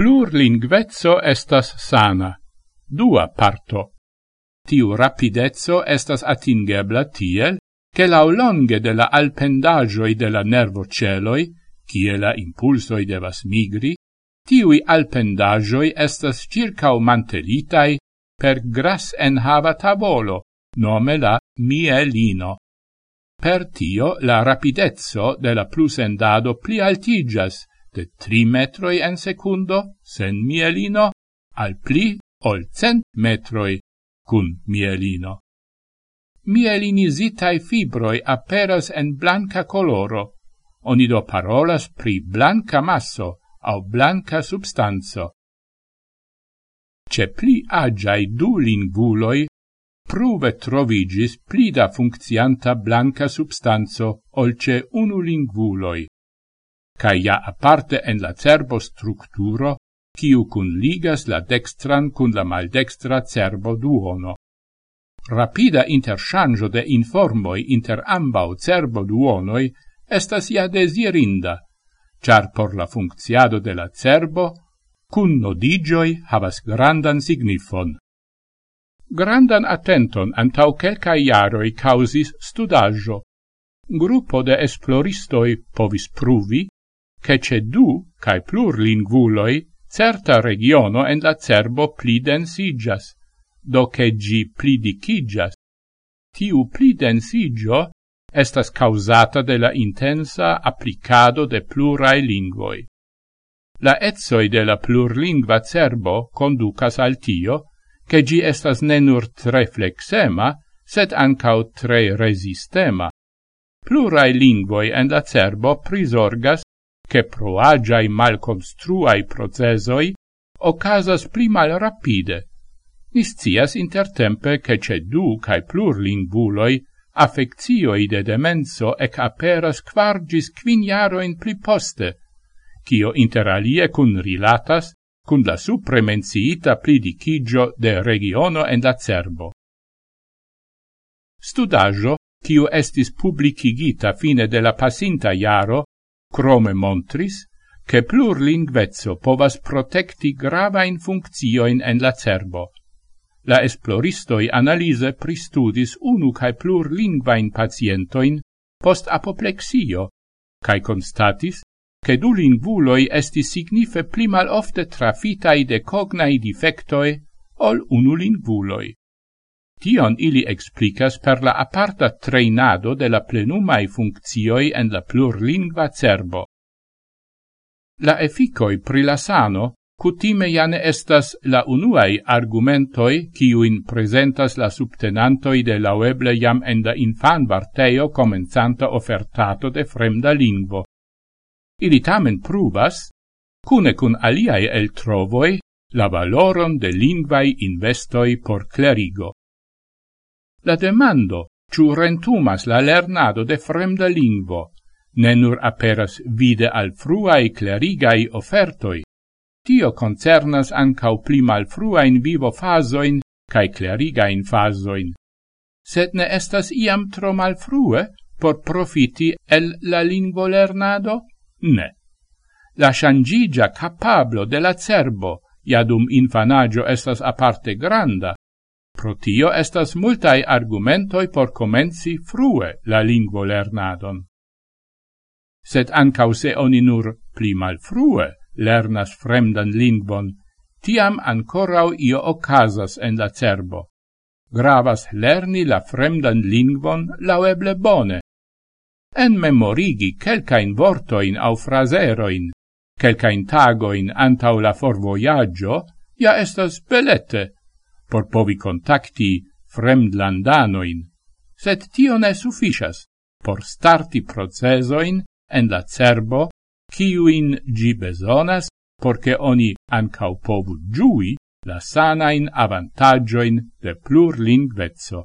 plurlingvezzo estas sana. Dua parto. Tiu rapidezzo estas atingebla tiel, che laulonge de la alpendagioi de la nervo celoi, cie la impulsoi devas migri, tiui alpendagioi estas circa mantelitai per gras enhava tavolo, nome la mielino. Per tio la rapidezzo de la plusendado pli altigas, de tri metroi en secundo sen mielino al pli ol cent metroi cun mielino. Mielinisitai fibroi aperas en blanca coloro, oni do parolas pri blanca masso au blanca substanzo. Ce pli agiai du linguloi pruve trovigis pli da funccianta blanca substanzo olce unu linguloi ca ja aparte en la cerbo structuro, ciu cun ligas la dextran cun la maldextra cerbo duono. Rapida interchangio de informoi inter ambau cerbo duonoi estas ja desirinda, char por la funcciado de la cerbo cun nodigioi havas grandan signifon. Grandan attenton antau quelcae iaroi causis studaggio. Gruppo de esploristoi povis pruvi che ce du cae plur lingvuloi certa regiono en la cerbo pli densigas, do che gi pli dicigas. Tiu pli densigio estas causata de la intensa applicado de plurai lingvoi. La etsoi de la plurlingva cerbo conducas al tio, che gi estas ne nur tre flexema, sed ancau tre resistema. Plurai lingvoi en la cerbo prisorgas che proagiai malconstruai procesoi ocasas pli mal rapide. Niscias intertempe che ce du cae plur lingvuloi affectioi de demenso ec aperas quargis quin in pli poste, cio inter alie cun rilatas cun la supremenciita plidicigio de regiono en la cerbo. Studajo, quiu estis publicigita fine de la pasinta iaro, crome montris, che plur lingvezzo povas protecti gravain funccioin en la cerbo. La esploristoi analise pristudis unu cae plur lingvain pacientoin post apoplexio, cae constatis che du lingvuloi esti signife primal ofte trafitai de cognai defectoi ol unu lingvuloi. Tion ili explicas per la aparta treinado de la plenumai funccioi en la plurlingva cerbo. La efficoi pri la sano cutime jane estas la unuai argumentoi ciuin presentas la subtenantoi de laueble jam en la infan barteio comenzanta ofertato de fremda lingvo. Ili tamen pruvas, cune cun aliae el trovoi, la valoron de lingvai investoi por clerigo. La demando, ciu rentumas la lernado de fremda lingvo, ne nur aperas vide al fruai clerigai offertoi, tio concernas ancau pli in vivo fasoin cae clerigain fasoin. Sed ne estas iam tro malfrue por profiti el la lingvo lernado? Ne. La shangigia capablo de la cerbo, iadum infanagio estas aparte granda, Pro tio estas multai argumentoi por comenzi frue la lingvo lernadon. Sed ancau se oni nur pli mal frue lernas fremdan lingvon, tiam ancorau io ocasas en la cerbo. Gravas lerni la fremdan lingvon laueble bone. En memorigi quelcain vortoin au fraseroin, quelcain tagoin antau la forvoiaggio, ja estas belete, por povi contacti fremdlandanoin, sed tio ne sufficias por starti procesoin en la cerbo, ciuin gi besonas, porce oni ancau povu giui la sanain avantagioin de plurlingvezzo.